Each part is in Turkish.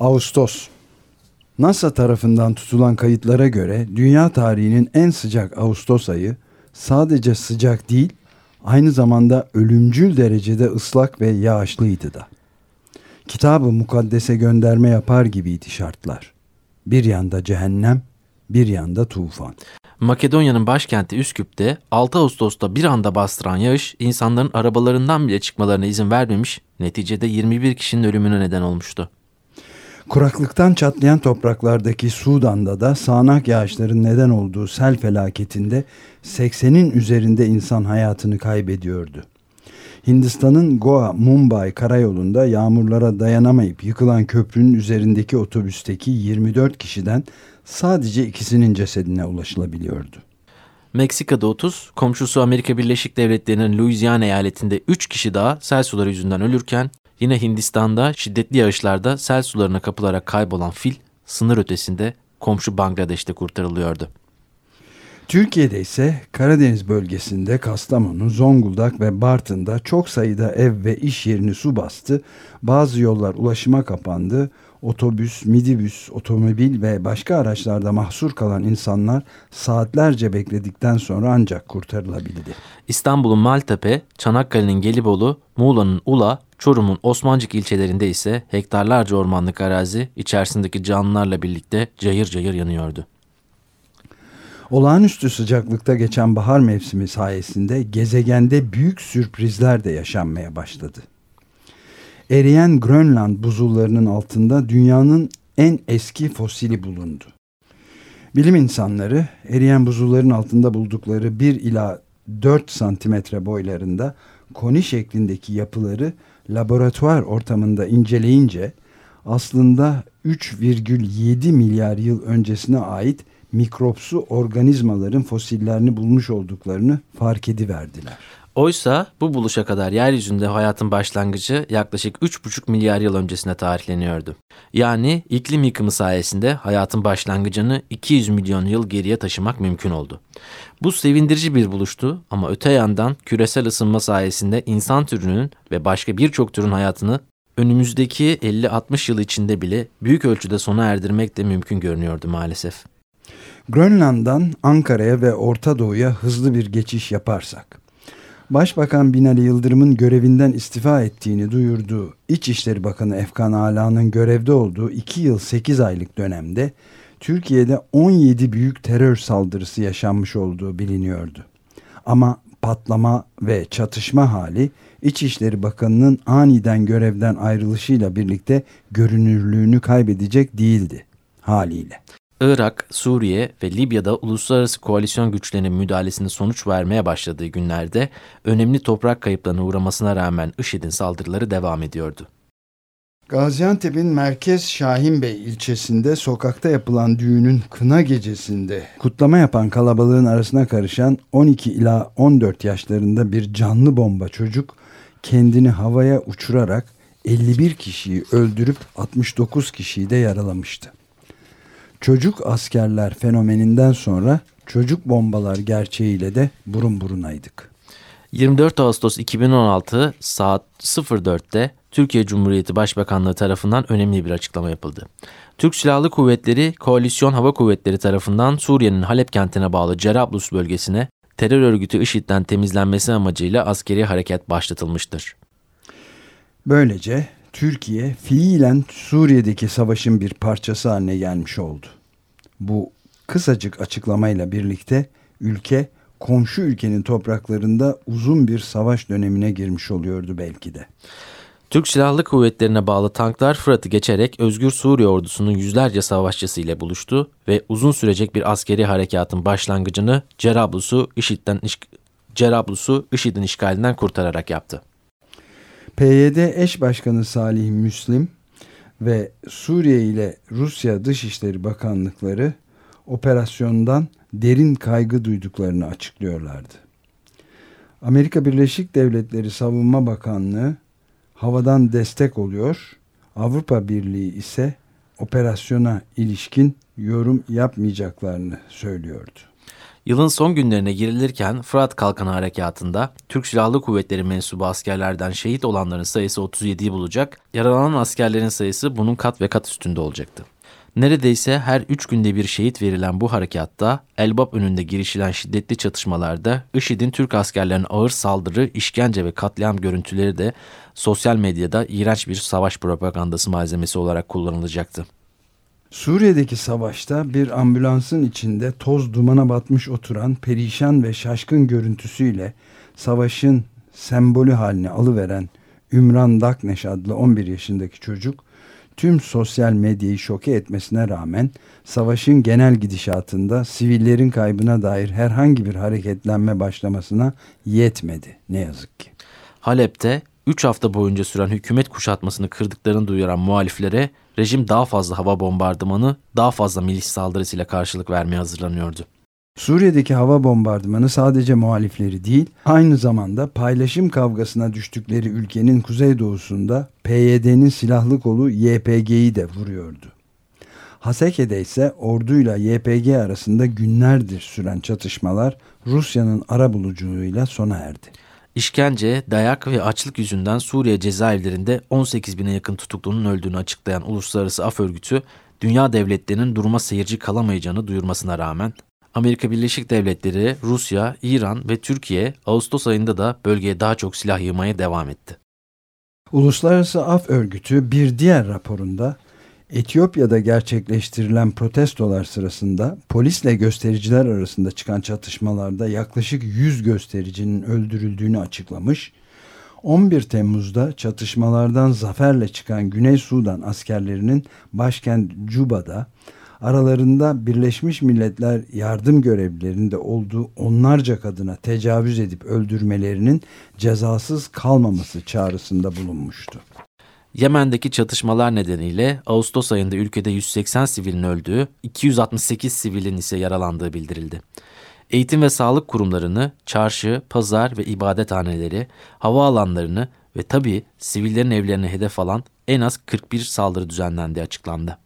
Ağustos NASA tarafından tutulan kayıtlara göre dünya tarihinin en sıcak Ağustos ayı sadece sıcak değil, aynı zamanda ölümcül derecede ıslak ve yağışlıydı da. Kitabı mukaddese gönderme yapar gibiydi şartlar. Bir yanda cehennem, bir yanda tufan. Makedonya'nın başkenti Üsküp'te 6 Ağustos'ta bir anda bastıran yağış insanların arabalarından bile çıkmalarına izin vermemiş, neticede 21 kişinin ölümüne neden olmuştu. Kuraklıktan çatlayan topraklardaki Sudan'da da sağanak yağışların neden olduğu sel felaketinde 80'in üzerinde insan hayatını kaybediyordu. Hindistan'ın Goa Mumbai karayolunda yağmurlara dayanamayıp yıkılan köprünün üzerindeki otobüsteki 24 kişiden sadece ikisinin cesedine ulaşılabiliyordu. Meksika'da 30, komşusu Amerika Birleşik Devletleri'nin Louisiana eyaletinde 3 kişi daha sel suları yüzünden ölürken Yine Hindistan'da şiddetli yağışlarda sel sularına kapılarak kaybolan fil sınır ötesinde komşu Bangladeş'te kurtarılıyordu. Türkiye'de ise Karadeniz bölgesinde Kastamonu, Zonguldak ve Bartın'da çok sayıda ev ve iş yerini su bastı. Bazı yollar ulaşıma kapandı. Otobüs, midibüs, otomobil ve başka araçlarda mahsur kalan insanlar saatlerce bekledikten sonra ancak kurtarılabildi. İstanbul'un Maltepe, Çanakkale'nin Gelibolu, Muğla'nın Ula, Çorum'un Osmancık ilçelerinde ise hektarlarca ormanlık arazi içerisindeki canlılarla birlikte cayır cayır yanıyordu. Olağanüstü sıcaklıkta geçen bahar mevsimi sayesinde gezegende büyük sürprizler de yaşanmaya başladı. Eriyen Grönland buzullarının altında dünyanın en eski fosili bulundu. Bilim insanları eriyen buzulların altında buldukları 1 ila 4 santimetre boylarında koni şeklindeki yapıları laboratuvar ortamında inceleyince aslında 3,7 milyar yıl öncesine ait mikropsu organizmaların fosillerini bulmuş olduklarını fark ediverdiler. Oysa bu buluşa kadar yeryüzünde hayatın başlangıcı yaklaşık 3,5 milyar yıl öncesine tarihleniyordu. Yani iklim yıkımı sayesinde hayatın başlangıcını 200 milyon yıl geriye taşımak mümkün oldu. Bu sevindirici bir buluştu ama öte yandan küresel ısınma sayesinde insan türünün ve başka birçok türün hayatını önümüzdeki 50-60 yıl içinde bile büyük ölçüde sona erdirmek de mümkün görünüyordu maalesef. Grönland'dan Ankara'ya ve Orta Doğu'ya hızlı bir geçiş yaparsak Başbakan Binali Yıldırım'ın görevinden istifa ettiğini duyurduğu İçişleri Bakanı Efkan Ala'nın görevde olduğu 2 yıl 8 aylık dönemde Türkiye'de 17 büyük terör saldırısı yaşanmış olduğu biliniyordu. Ama patlama ve çatışma hali İçişleri Bakanı'nın aniden görevden ayrılışıyla birlikte görünürlüğünü kaybedecek değildi haliyle. Irak, Suriye ve Libya'da uluslararası koalisyon güçlerinin müdahalesinde sonuç vermeye başladığı günlerde önemli toprak kayıplarına uğramasına rağmen IŞİD'in saldırıları devam ediyordu. Gaziantep'in merkez Şahinbey ilçesinde sokakta yapılan düğünün kına gecesinde kutlama yapan kalabalığın arasına karışan 12 ila 14 yaşlarında bir canlı bomba çocuk kendini havaya uçurarak 51 kişiyi öldürüp 69 kişiyi de yaralamıştı. Çocuk askerler fenomeninden sonra çocuk bombalar gerçeğiyle de burun burunaydık. 24 Ağustos 2016 saat 04'te Türkiye Cumhuriyeti Başbakanlığı tarafından önemli bir açıklama yapıldı. Türk Silahlı Kuvvetleri, Koalisyon Hava Kuvvetleri tarafından Suriye'nin Halep kentine bağlı Cerablus bölgesine terör örgütü IŞİD'den temizlenmesi amacıyla askeri hareket başlatılmıştır. Böylece Türkiye fiilen Suriye'deki savaşın bir parçası haline gelmiş oldu. Bu kısacık açıklamayla birlikte ülke komşu ülkenin topraklarında uzun bir savaş dönemine girmiş oluyordu belki de. Türk Silahlı Kuvvetlerine bağlı tanklar Fırat'ı geçerek Özgür Suriye ordusunun yüzlerce savaşçısı ile buluştu ve uzun sürecek bir askeri harekatın başlangıcını Cerablus'u IŞİD'den Cerablus'u IŞİD'in işgalinden kurtararak yaptı. PYD eş başkanı Salih Müslim ve Suriye ile Rusya Dışişleri Bakanlıkları operasyondan derin kaygı duyduklarını açıklıyorlardı. Amerika Birleşik Devletleri Savunma Bakanlığı havadan destek oluyor. Avrupa Birliği ise operasyona ilişkin yorum yapmayacaklarını söylüyordu. Yılın son günlerine girilirken Fırat Kalkanı Harekatı'nda Türk Silahlı Kuvvetleri mensubu askerlerden şehit olanların sayısı 37'yi bulacak, yaralanan askerlerin sayısı bunun kat ve kat üstünde olacaktı. Neredeyse her üç günde bir şehit verilen bu harekatta Elbap önünde girişilen şiddetli çatışmalarda IŞİD'in Türk askerlerine ağır saldırı, işkence ve katliam görüntüleri de sosyal medyada iğrenç bir savaş propagandası malzemesi olarak kullanılacaktı. Suriye'deki savaşta bir ambulansın içinde toz dumana batmış oturan perişan ve şaşkın görüntüsüyle savaşın sembolü haline alıveren Ümran Dakneş adlı 11 yaşındaki çocuk tüm sosyal medyayı şoke etmesine rağmen savaşın genel gidişatında sivillerin kaybına dair herhangi bir hareketlenme başlamasına yetmedi ne yazık ki. Halep'te 3 hafta boyunca süren hükümet kuşatmasını kırdıklarını duyuran muhaliflere rejim daha fazla hava bombardımanı, daha fazla milis saldırısıyla karşılık vermeye hazırlanıyordu. Suriye'deki hava bombardımanı sadece muhalifleri değil, aynı zamanda paylaşım kavgasına düştükleri ülkenin kuzeydoğusunda PYD'nin silahlı kolu YPG'yi de vuruyordu. Haseke'de ise orduyla YPG arasında günlerdir süren çatışmalar Rusya'nın ara buluculuğuyla sona erdi. İşkence, dayak ve açlık yüzünden Suriye cezaevlerinde 18 bine yakın tutuklunun öldüğünü açıklayan Uluslararası Af Örgütü, dünya devletlerinin duruma seyirci kalamayacağını duyurmasına rağmen Amerika Birleşik Devletleri, Rusya, İran ve Türkiye Ağustos ayında da bölgeye daha çok silah yığmaya devam etti. Uluslararası Af Örgütü bir diğer raporunda Etiyopya'da gerçekleştirilen protestolar sırasında polisle göstericiler arasında çıkan çatışmalarda yaklaşık 100 göstericinin öldürüldüğünü açıklamış. 11 Temmuz'da çatışmalardan zaferle çıkan Güney Sudan askerlerinin başkent Cuba'da aralarında Birleşmiş Milletler yardım görevlilerinde olduğu onlarca kadına tecavüz edip öldürmelerinin cezasız kalmaması çağrısında bulunmuştu. Yemen'deki çatışmalar nedeniyle Ağustos ayında ülkede 180 sivilin öldüğü, 268 sivilin ise yaralandığı bildirildi. Eğitim ve sağlık kurumlarını, çarşı, pazar ve ibadethaneleri, havaalanlarını ve tabii sivillerin evlerini hedef alan en az 41 saldırı düzenlendiği açıklandı.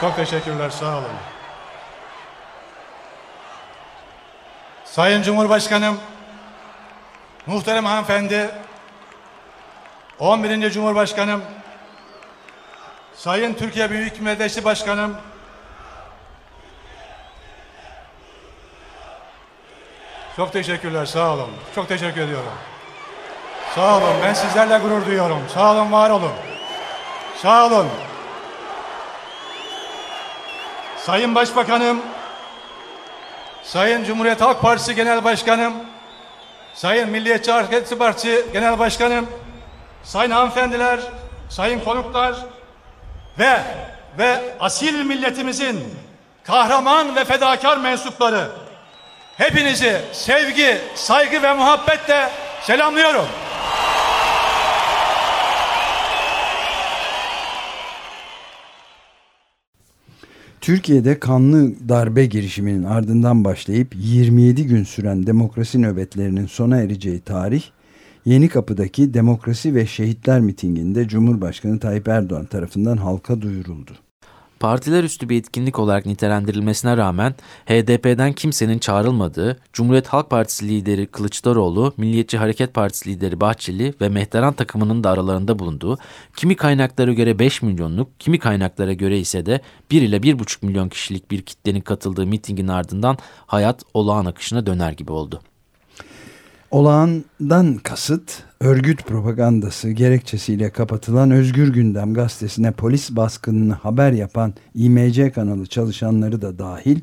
Çok teşekkürler, sağ olun. Sayın Cumhurbaşkanım, muhterem hanımefendi, 11. Cumhurbaşkanım, Sayın Türkiye Büyük Meclisi Başkanım, Çok teşekkürler, sağ olun. Çok teşekkür ediyorum. Sağ olun, ben sizlerle gurur duyuyorum. Sağ olun, var olun. Sağ olun. Sayın Başbakanım, Sayın Cumhuriyet Halk Partisi Genel Başkanım, Sayın Milliyetçi Hareket Partisi Genel Başkanım, Sayın hanımefendiler, sayın konuklar ve ve asil milletimizin kahraman ve fedakar mensupları hepinizi sevgi, saygı ve muhabbetle selamlıyorum. Türkiye'de kanlı darbe girişiminin ardından başlayıp 27 gün süren demokrasi nöbetlerinin sona ereceği tarih Yeni Kapı'daki Demokrasi ve Şehitler mitinginde Cumhurbaşkanı Tayyip Erdoğan tarafından halka duyuruldu partiler üstü bir etkinlik olarak nitelendirilmesine rağmen HDP'den kimsenin çağrılmadığı, Cumhuriyet Halk Partisi lideri Kılıçdaroğlu, Milliyetçi Hareket Partisi lideri Bahçeli ve Mehteran takımının da aralarında bulunduğu, kimi kaynaklara göre 5 milyonluk, kimi kaynaklara göre ise de 1 ile 1,5 milyon kişilik bir kitlenin katıldığı mitingin ardından hayat olağan akışına döner gibi oldu. Olağandan kasıt örgüt propagandası gerekçesiyle kapatılan Özgür Gündem gazetesine polis baskınını haber yapan İMC kanalı çalışanları da dahil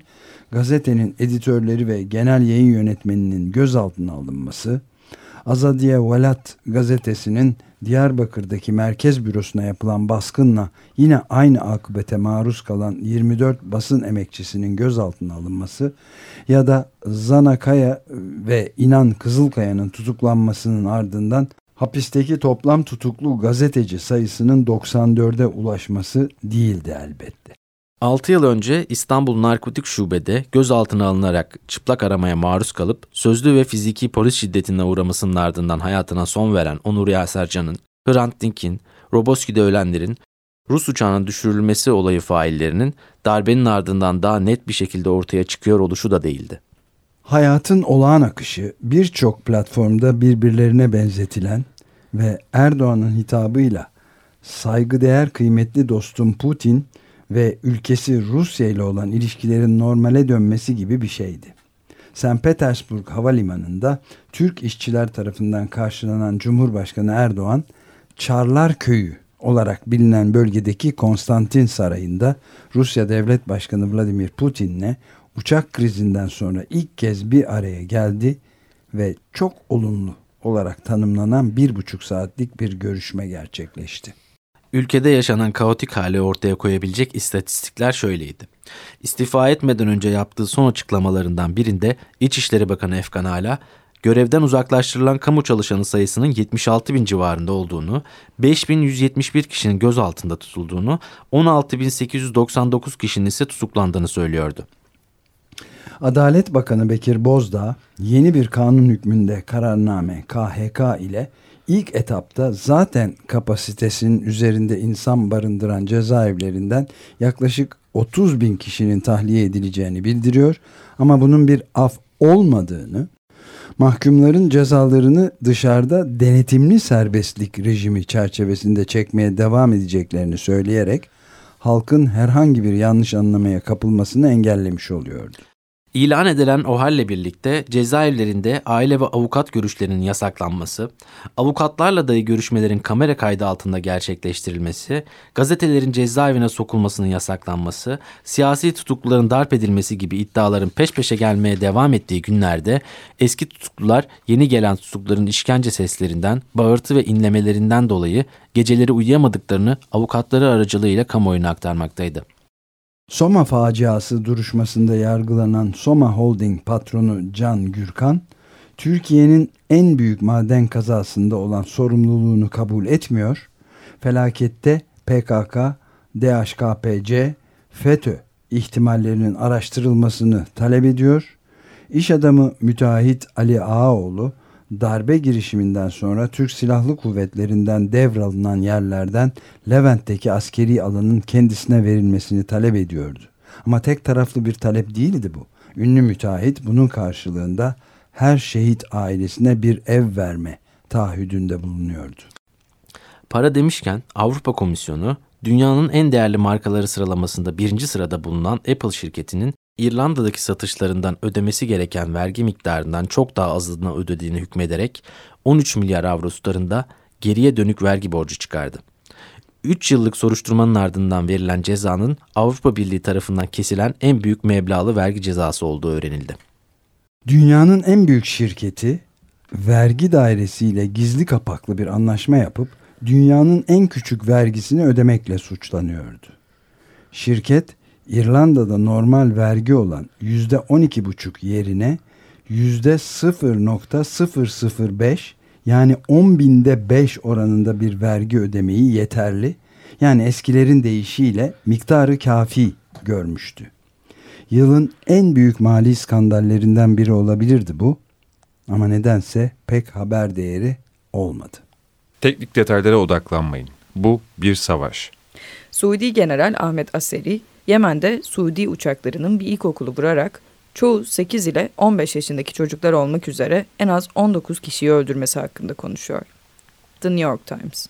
gazetenin editörleri ve genel yayın yönetmeninin gözaltına alınması, Azadiye Velat gazetesinin Diyarbakır'daki merkez bürosuna yapılan baskınla yine aynı akıbete maruz kalan 24 basın emekçisinin gözaltına alınması ya da Zana Kaya ve İnan Kızılkaya'nın tutuklanmasının ardından hapisteki toplam tutuklu gazeteci sayısının 94'e ulaşması değildi elbette. 6 yıl önce İstanbul Narkotik Şube'de gözaltına alınarak çıplak aramaya maruz kalıp sözlü ve fiziki polis şiddetine uğramasının ardından hayatına son veren Onur Yasercan'ın, Hrant Dink'in, Roboski'de ölenlerin, Rus uçağının düşürülmesi olayı faillerinin darbenin ardından daha net bir şekilde ortaya çıkıyor oluşu da değildi. Hayatın olağan akışı birçok platformda birbirlerine benzetilen ve Erdoğan'ın hitabıyla saygıdeğer kıymetli dostum Putin ve ülkesi Rusya ile olan ilişkilerin normale dönmesi gibi bir şeydi. St. Petersburg Havalimanı'nda Türk işçiler tarafından karşılanan Cumhurbaşkanı Erdoğan, Çarlar Köyü olarak bilinen bölgedeki Konstantin Sarayı'nda Rusya Devlet Başkanı Vladimir Putin'le uçak krizinden sonra ilk kez bir araya geldi ve çok olumlu olarak tanımlanan bir buçuk saatlik bir görüşme gerçekleşti. Ülkede yaşanan kaotik hali ortaya koyabilecek istatistikler şöyleydi. İstifa etmeden önce yaptığı son açıklamalarından birinde İçişleri Bakanı Efkan Ala, görevden uzaklaştırılan kamu çalışanı sayısının 76 bin civarında olduğunu, 5171 kişinin gözaltında tutulduğunu, 16899 kişinin ise tutuklandığını söylüyordu. Adalet Bakanı Bekir Bozdağ yeni bir kanun hükmünde kararname KHK ile ilk etapta zaten kapasitesinin üzerinde insan barındıran cezaevlerinden yaklaşık 30 bin kişinin tahliye edileceğini bildiriyor. Ama bunun bir af olmadığını, mahkumların cezalarını dışarıda denetimli serbestlik rejimi çerçevesinde çekmeye devam edeceklerini söyleyerek halkın herhangi bir yanlış anlamaya kapılmasını engellemiş oluyordu. İlan edilen o halle birlikte cezaevlerinde aile ve avukat görüşlerinin yasaklanması, avukatlarla dahi görüşmelerin kamera kaydı altında gerçekleştirilmesi, gazetelerin cezaevine sokulmasının yasaklanması, siyasi tutukluların darp edilmesi gibi iddiaların peş peşe gelmeye devam ettiği günlerde eski tutuklular yeni gelen tutukluların işkence seslerinden, bağırtı ve inlemelerinden dolayı geceleri uyuyamadıklarını avukatları aracılığıyla kamuoyuna aktarmaktaydı. Soma faciası duruşmasında yargılanan Soma Holding patronu Can Gürkan, Türkiye'nin en büyük maden kazasında olan sorumluluğunu kabul etmiyor, felakette PKK, DHKPC, FETÖ ihtimallerinin araştırılmasını talep ediyor. İş adamı müteahhit Ali Ağaoğlu, darbe girişiminden sonra Türk Silahlı Kuvvetleri'nden devralınan yerlerden Levent'teki askeri alanın kendisine verilmesini talep ediyordu. Ama tek taraflı bir talep değildi bu. Ünlü müteahhit bunun karşılığında her şehit ailesine bir ev verme taahhüdünde bulunuyordu. Para demişken Avrupa Komisyonu dünyanın en değerli markaları sıralamasında birinci sırada bulunan Apple şirketinin İrlanda'daki satışlarından ödemesi gereken vergi miktarından çok daha azını ödediğini hükmederek 13 milyar avro tutarında geriye dönük vergi borcu çıkardı. 3 yıllık soruşturmanın ardından verilen cezanın Avrupa Birliği tarafından kesilen en büyük meblağlı vergi cezası olduğu öğrenildi. Dünyanın en büyük şirketi vergi dairesiyle gizli kapaklı bir anlaşma yapıp dünyanın en küçük vergisini ödemekle suçlanıyordu. Şirket İrlanda'da normal vergi olan yüzde 12,5 yerine yüzde 0.005 yani 10 binde 5 oranında bir vergi ödemeyi yeterli yani eskilerin deyişiyle miktarı kafi görmüştü. Yılın en büyük mali skandallerinden biri olabilirdi bu ama nedense pek haber değeri olmadı. Teknik detaylara odaklanmayın. Bu bir savaş. Suudi General Ahmet Aseri Yemen'de Suudi uçaklarının bir ilkokulu vurarak çoğu 8 ile 15 yaşındaki çocuklar olmak üzere en az 19 kişiyi öldürmesi hakkında konuşuyor. The New York Times